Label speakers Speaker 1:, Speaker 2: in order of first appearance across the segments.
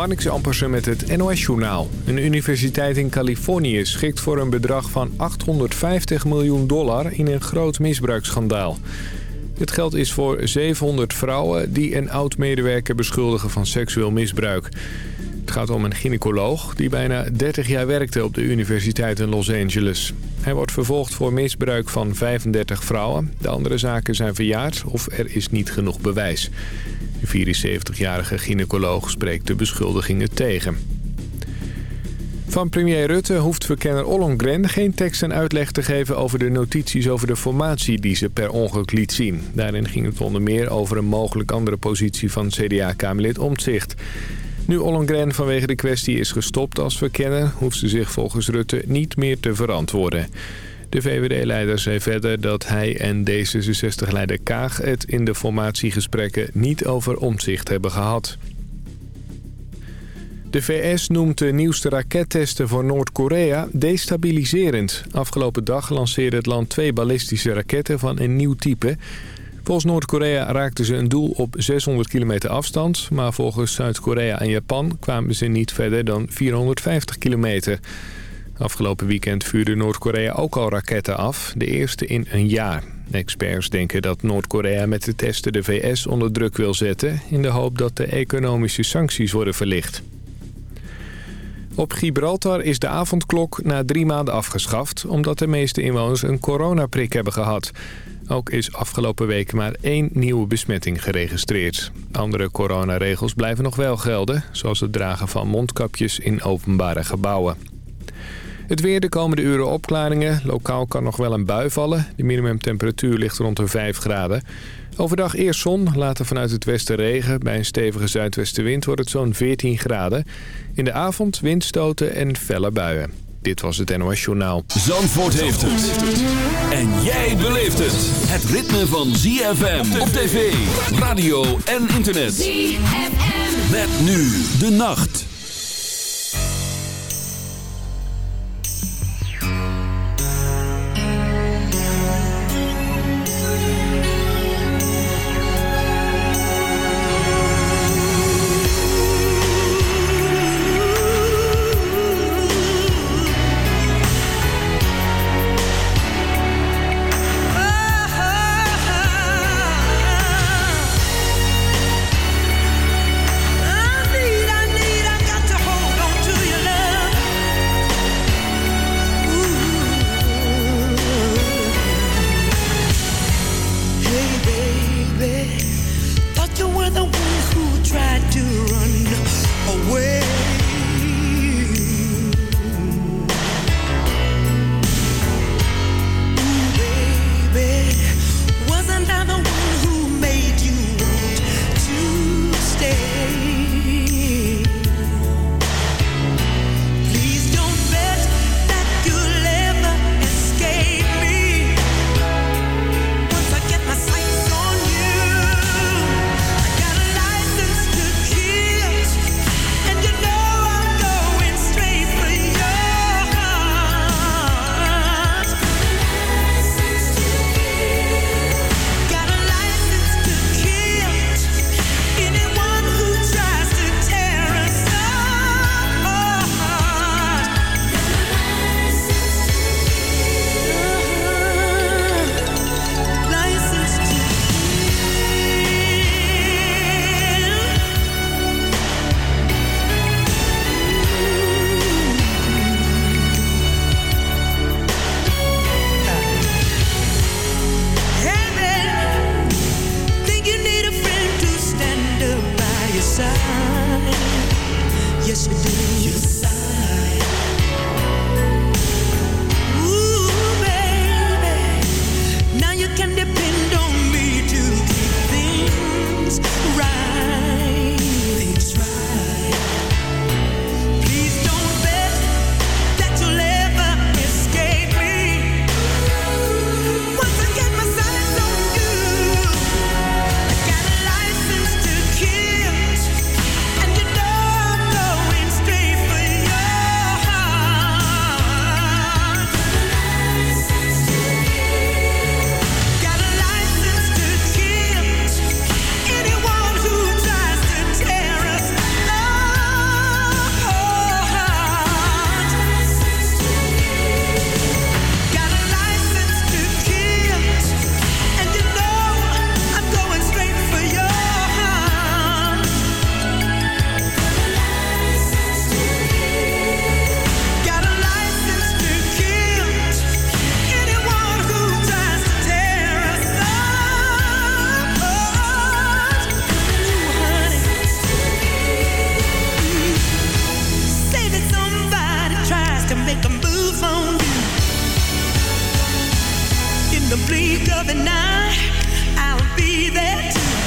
Speaker 1: Marnix Ampersen met het NOS-journaal. Een universiteit in Californië schikt voor een bedrag van 850 miljoen dollar in een groot misbruiksschandaal. Het geld is voor 700 vrouwen die een oud-medewerker beschuldigen van seksueel misbruik. Het gaat om een gynaecoloog die bijna 30 jaar werkte op de universiteit in Los Angeles. Hij wordt vervolgd voor misbruik van 35 vrouwen. De andere zaken zijn verjaard of er is niet genoeg bewijs. De 74-jarige gynaecoloog spreekt de beschuldigingen tegen. Van premier Rutte hoeft verkenner Ollongren geen tekst en uitleg te geven over de notities over de formatie die ze per ongeluk liet zien. Daarin ging het onder meer over een mogelijk andere positie van CDA-kamerlid Omtzigt. Nu Ollongren vanwege de kwestie is gestopt als verkenner... hoeft ze zich volgens Rutte niet meer te verantwoorden. De VVD-leider zei verder dat hij en D66-leider Kaag... het in de formatiegesprekken niet over omzicht hebben gehad. De VS noemt de nieuwste rakettesten voor Noord-Korea destabiliserend. Afgelopen dag lanceerde het land twee ballistische raketten van een nieuw type... Volgens Noord-Korea raakten ze een doel op 600 kilometer afstand... maar volgens Zuid-Korea en Japan kwamen ze niet verder dan 450 kilometer. Afgelopen weekend vuurde Noord-Korea ook al raketten af, de eerste in een jaar. Experts denken dat Noord-Korea met de testen de VS onder druk wil zetten... in de hoop dat de economische sancties worden verlicht. Op Gibraltar is de avondklok na drie maanden afgeschaft... omdat de meeste inwoners een coronaprik hebben gehad... Ook is afgelopen week maar één nieuwe besmetting geregistreerd. Andere coronaregels blijven nog wel gelden, zoals het dragen van mondkapjes in openbare gebouwen. Het weer de komende uren opklaringen. Lokaal kan nog wel een bui vallen. De minimumtemperatuur ligt rond de 5 graden. Overdag eerst zon, later vanuit het westen regen. Bij een stevige zuidwestenwind wordt het zo'n 14 graden. In de avond windstoten en felle buien. Dit was het NOS Journaal.
Speaker 2: Zandvoort heeft het. En jij beleeft het. Het ritme van ZFM op tv, radio en internet. ZFM. Met nu de nacht. the
Speaker 3: bleak of the night, I'll
Speaker 2: be there too.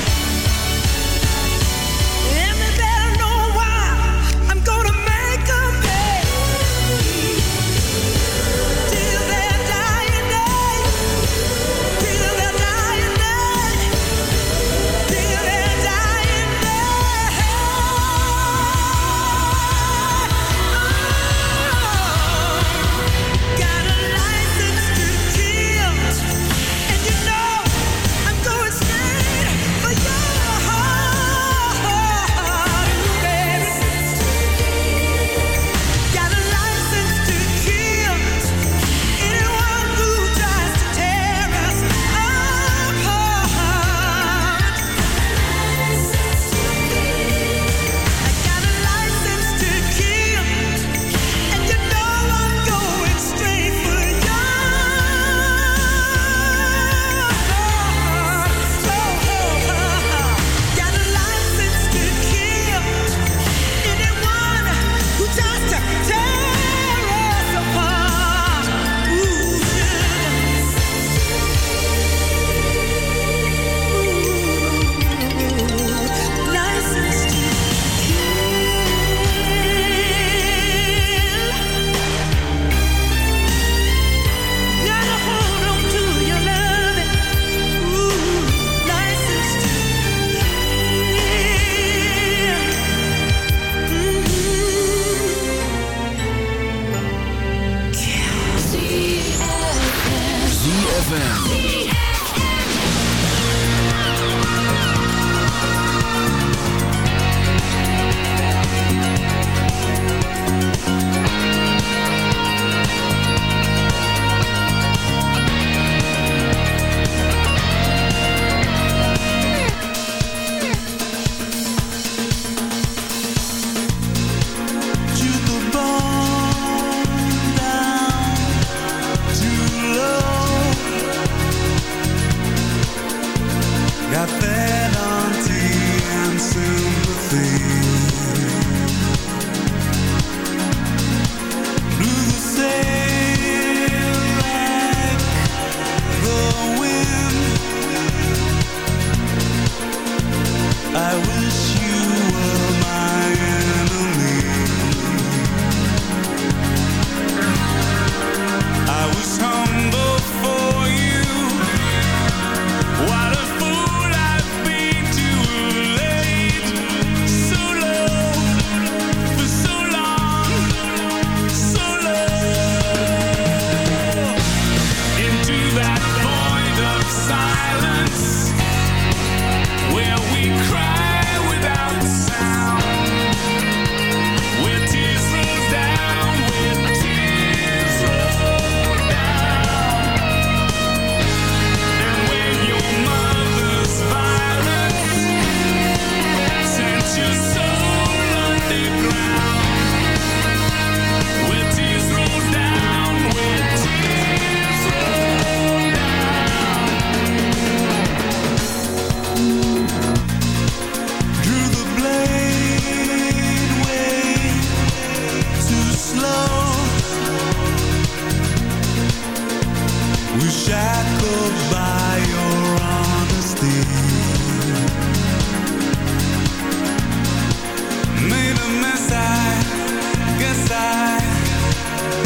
Speaker 4: we shackled by your honesty Made a mess, I guess I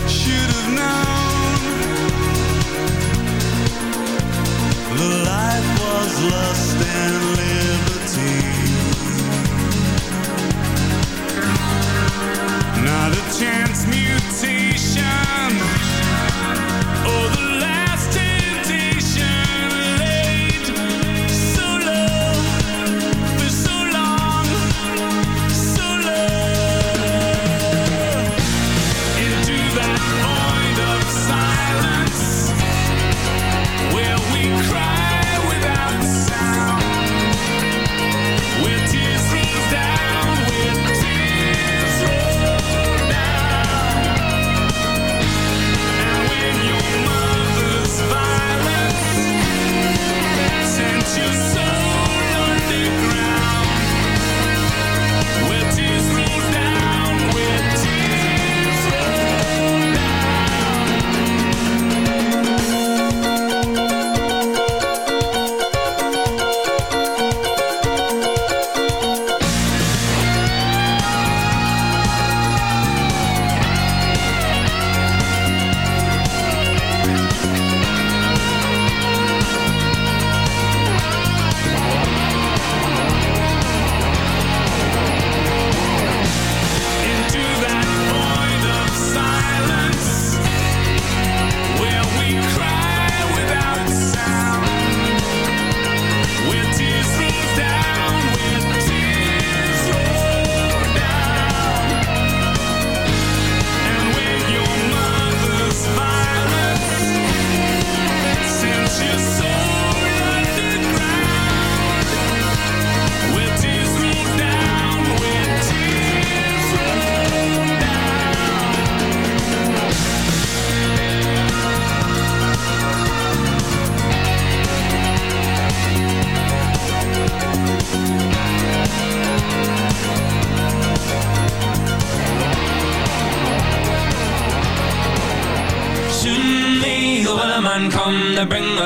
Speaker 4: should have known The life was lust and liberty
Speaker 5: Not a chance mutation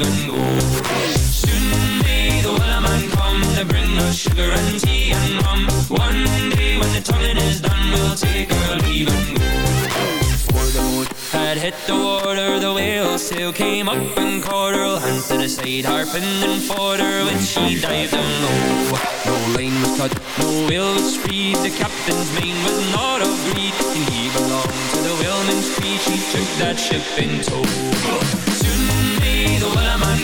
Speaker 3: Our leave and go to bring us sugar and tea and rum. One day when the tonguing is done, we'll take our leave and go. The boat had hit the water, the whale sail came up and caught her. Hand to the side, harping and fought her when she dived down low. No line was cut, no whale was freed. The captain's mane was not of greed, and he belonged to the whaleman's creed. She took that ship in tow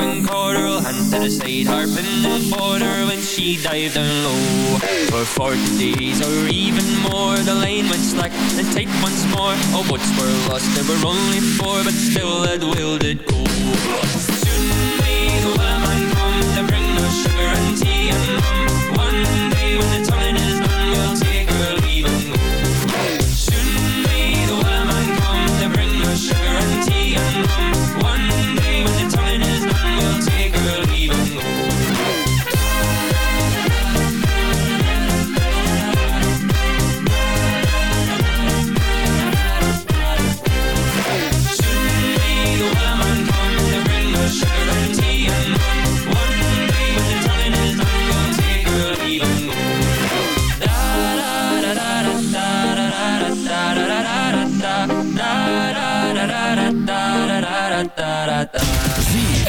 Speaker 3: and caught her. Hand to the side, harping the border when she dived down low. For forty days or even more, the line went slack and tight once more. All boats were lost, there were only four, but still that whale did go.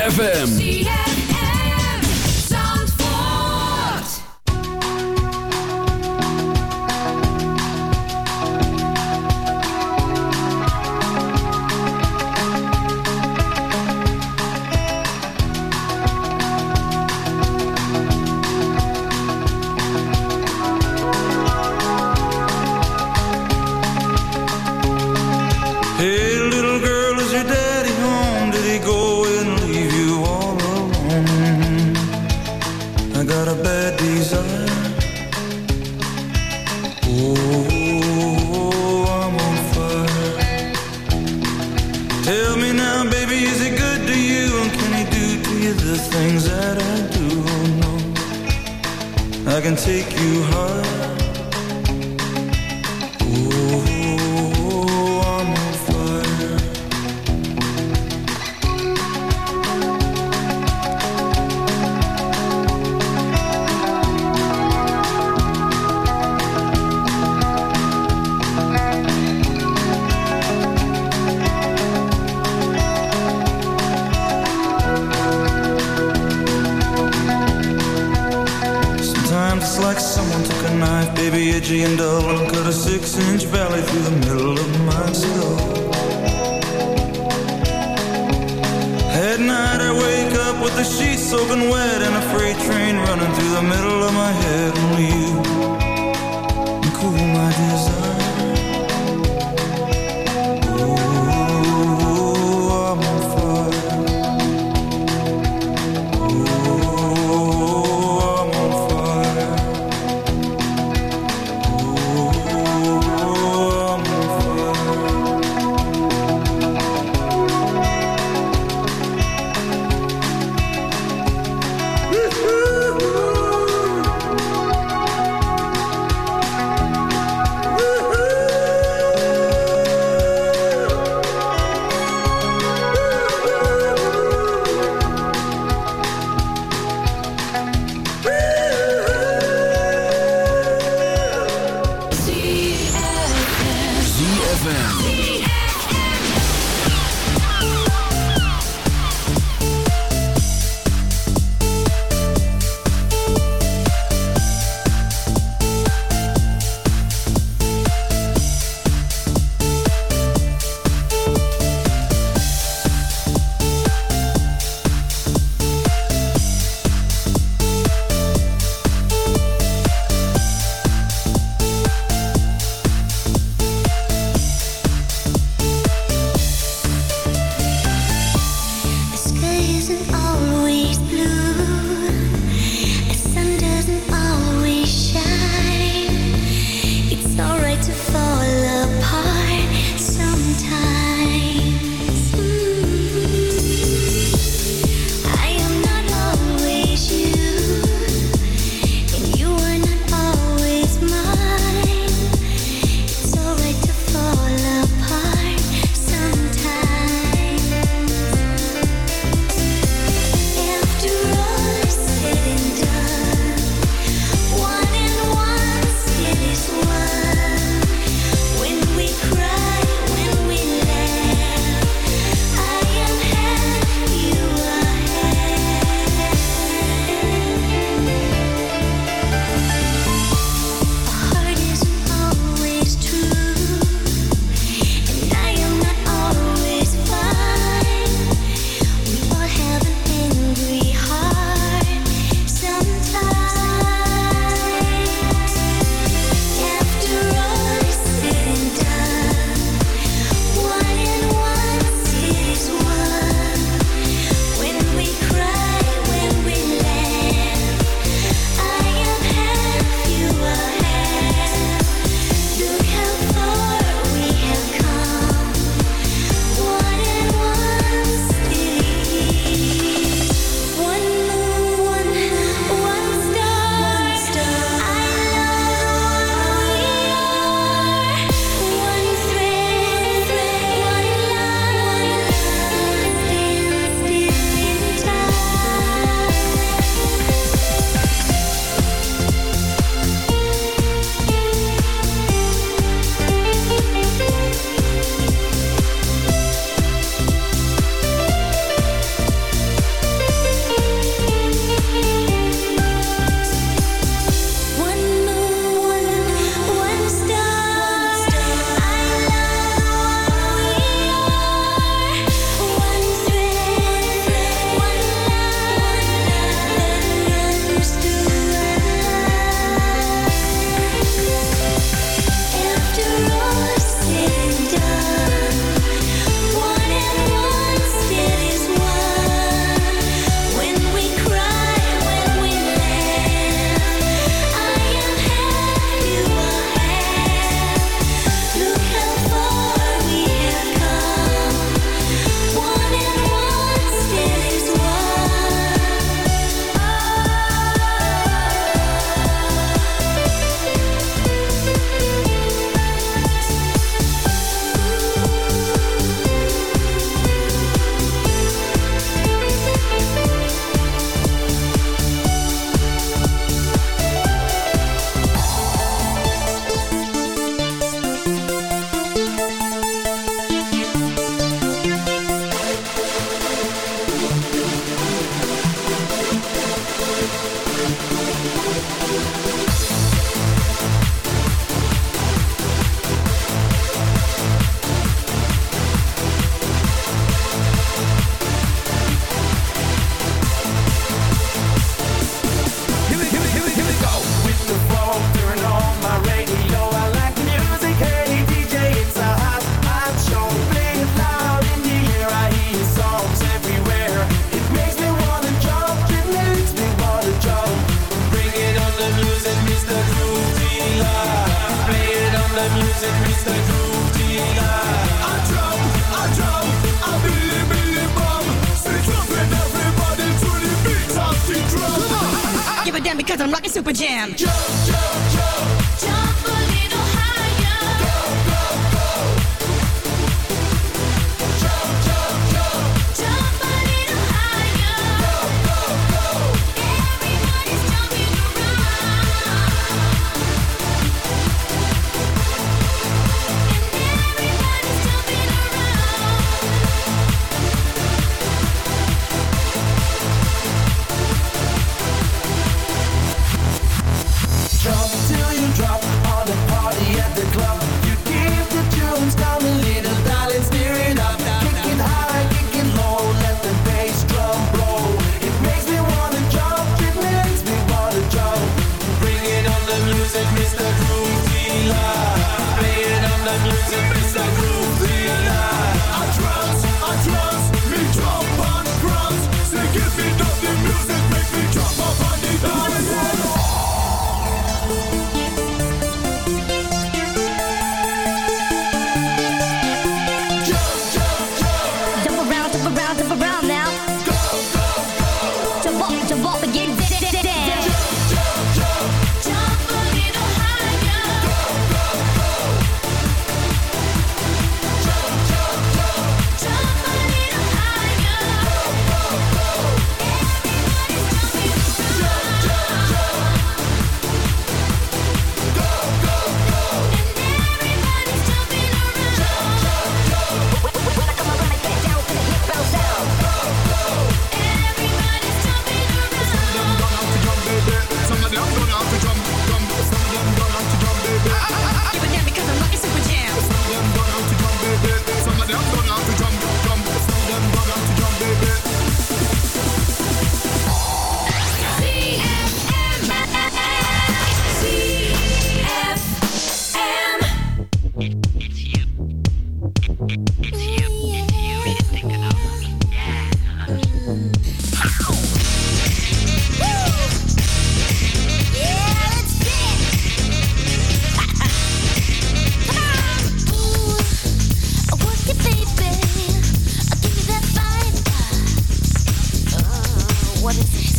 Speaker 6: ZFM.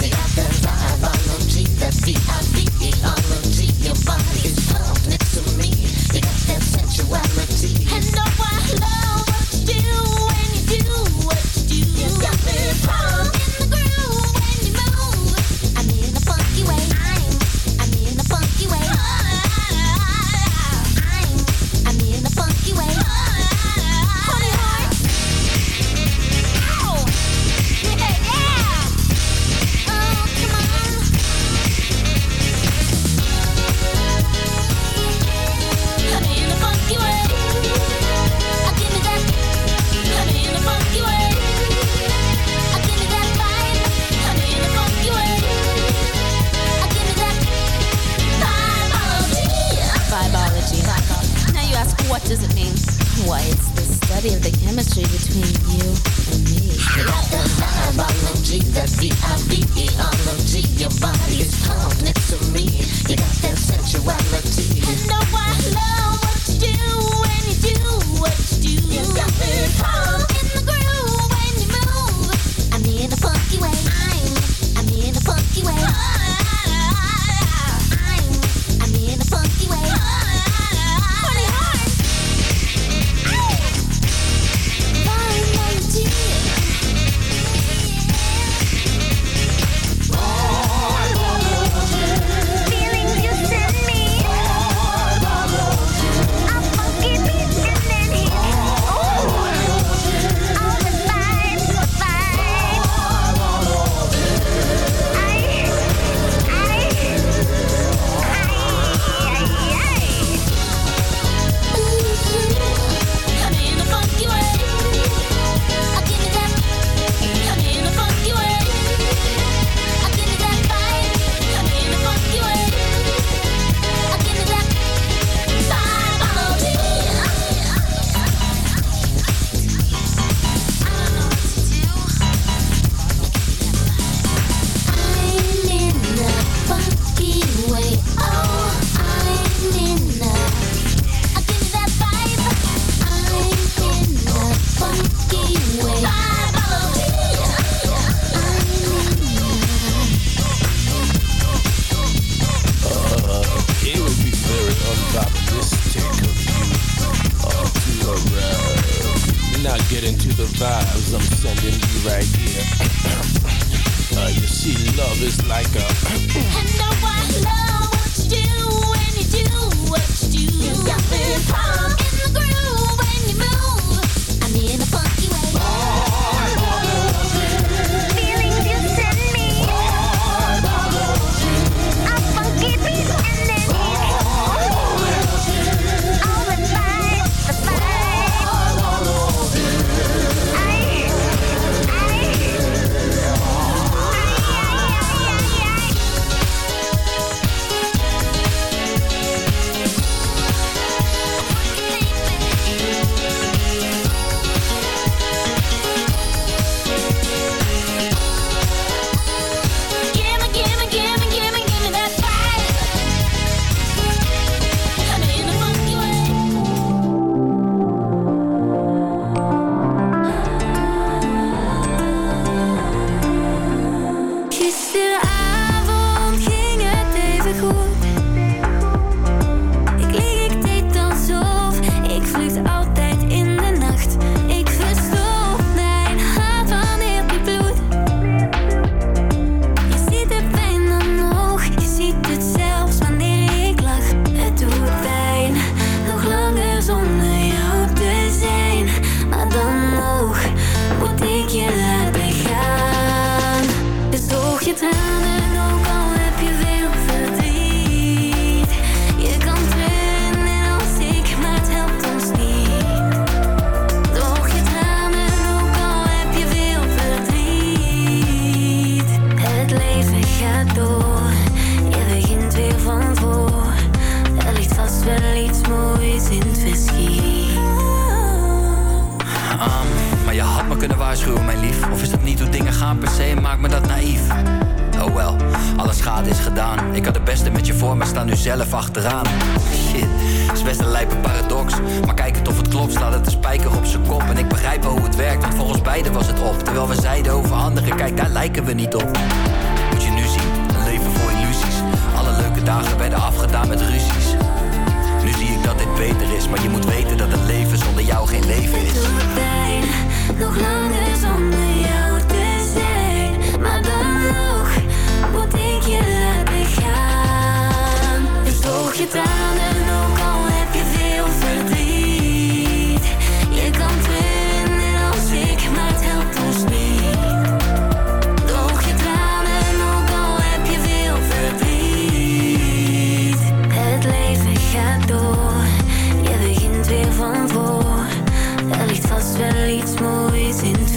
Speaker 7: I volunteer, that's the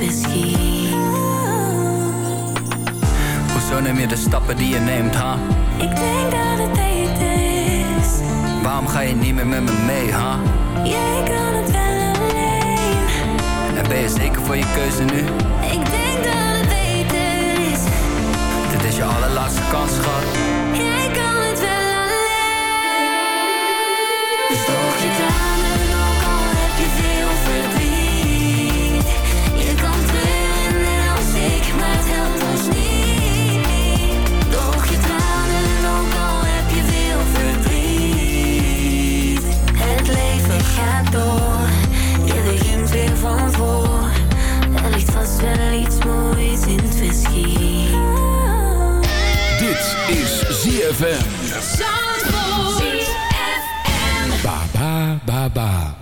Speaker 7: misschien.
Speaker 8: Hoezo neem je de stappen die je neemt, ha?
Speaker 7: Ik denk dat het tijd is.
Speaker 8: Waarom ga je niet meer met me mee, ha?
Speaker 7: Jij kan het wel alleen.
Speaker 8: En ben je zeker voor je keuze nu?
Speaker 7: Ik denk dat het beter is.
Speaker 8: Dit is je allerlaatste kans, schat.
Speaker 7: moois in.
Speaker 9: Dit is ZFM. Zandvoort. Ba, ba, ba, ba.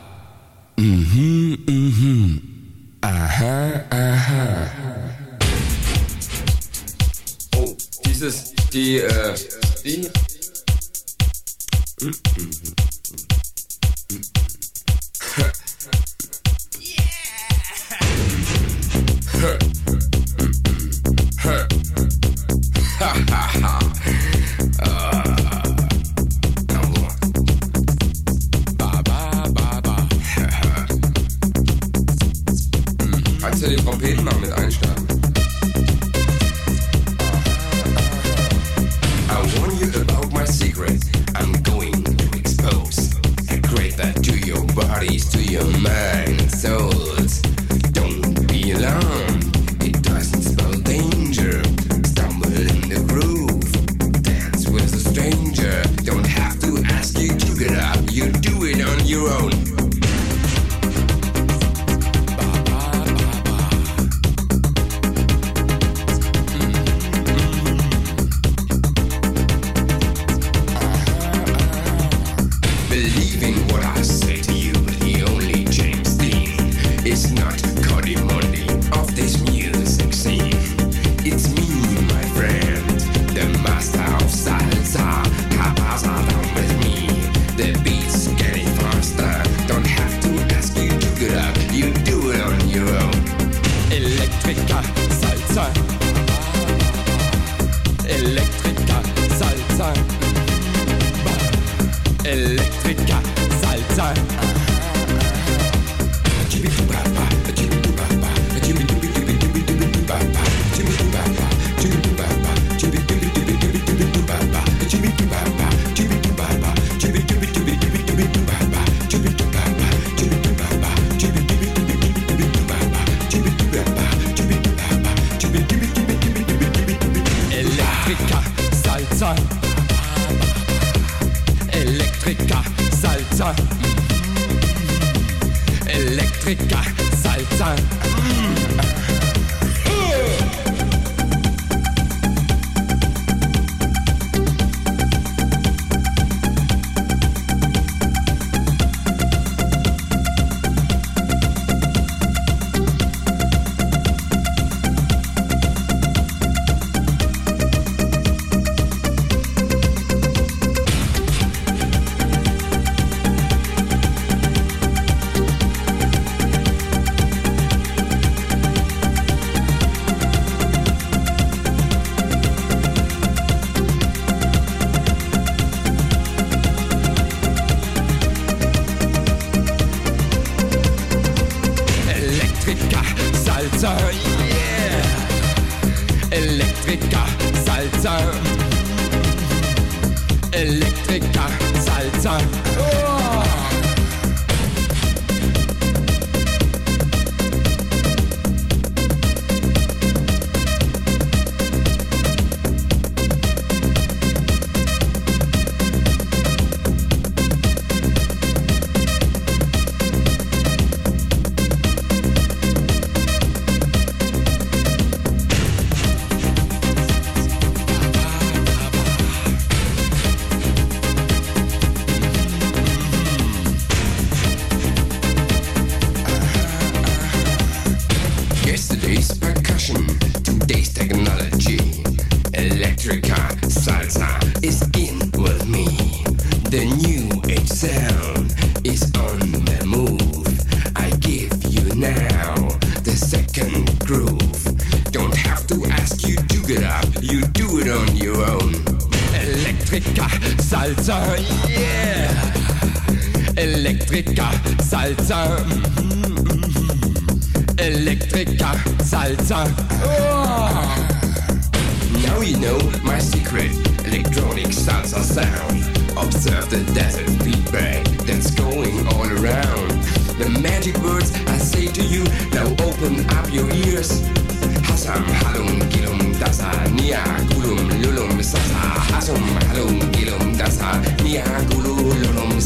Speaker 10: Diagululum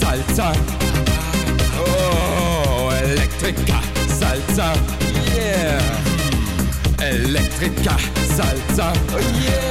Speaker 10: Salsa.
Speaker 11: Oh,
Speaker 12: Elektrika Salsa.
Speaker 11: Yeah. Elektrika Salsa. Oh, yeah.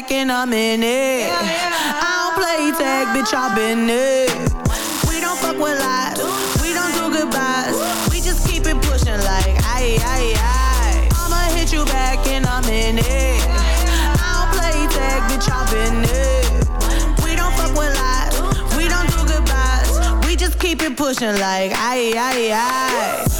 Speaker 13: Back and I'm in it. I don't play tag, bitch, I've been it. We don't fuck with lies, we don't do goodbyes. We just keep it pushing like aye, aye, aye. I'ma hit you back and I'm in it. I don't play tag, bitch, I've been it. We don't fuck with lies, we don't do goodbyes. We just keep it pushing like aye, aye, aye.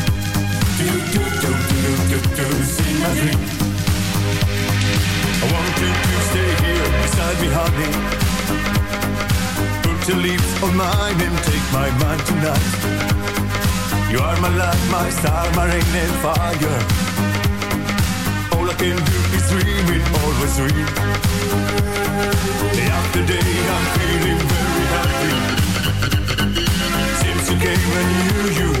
Speaker 14: Do, do, do, do, do, do, sing my dream. I want you to stay here beside me, honey. Put on mine and take my mind tonight. You are my light, my star, my rain and fire. All I can do is dream always dream. Day after day, I'm feeling very happy. I knew you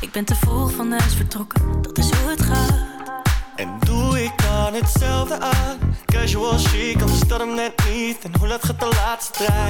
Speaker 15: Ik ben te vroeg van huis vertrokken, dat is hoe het gaat.
Speaker 16: En doe ik dan hetzelfde aan? Casual chic, anders dat hem net niet. En hoe laat gaat de laatste trein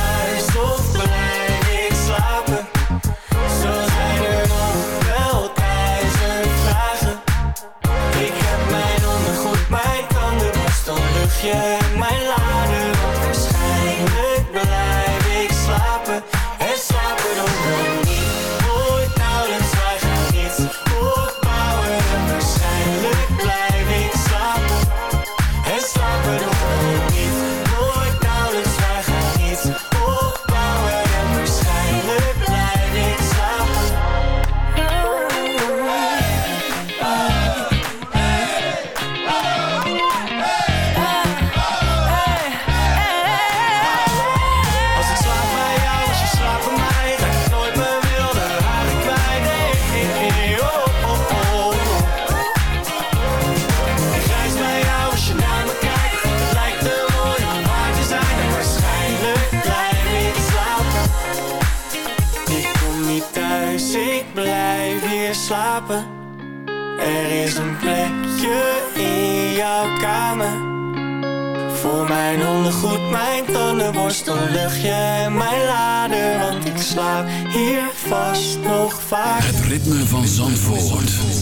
Speaker 16: tandenborstel, slapen. Er is een plekje in jouw kamer. Voor mijn ondergoed, mijn tandenborstel, luchtje en mijn lader. Want ik slaap hier vast nog vaak.
Speaker 2: Het ritme van Zandvoort.
Speaker 17: Soms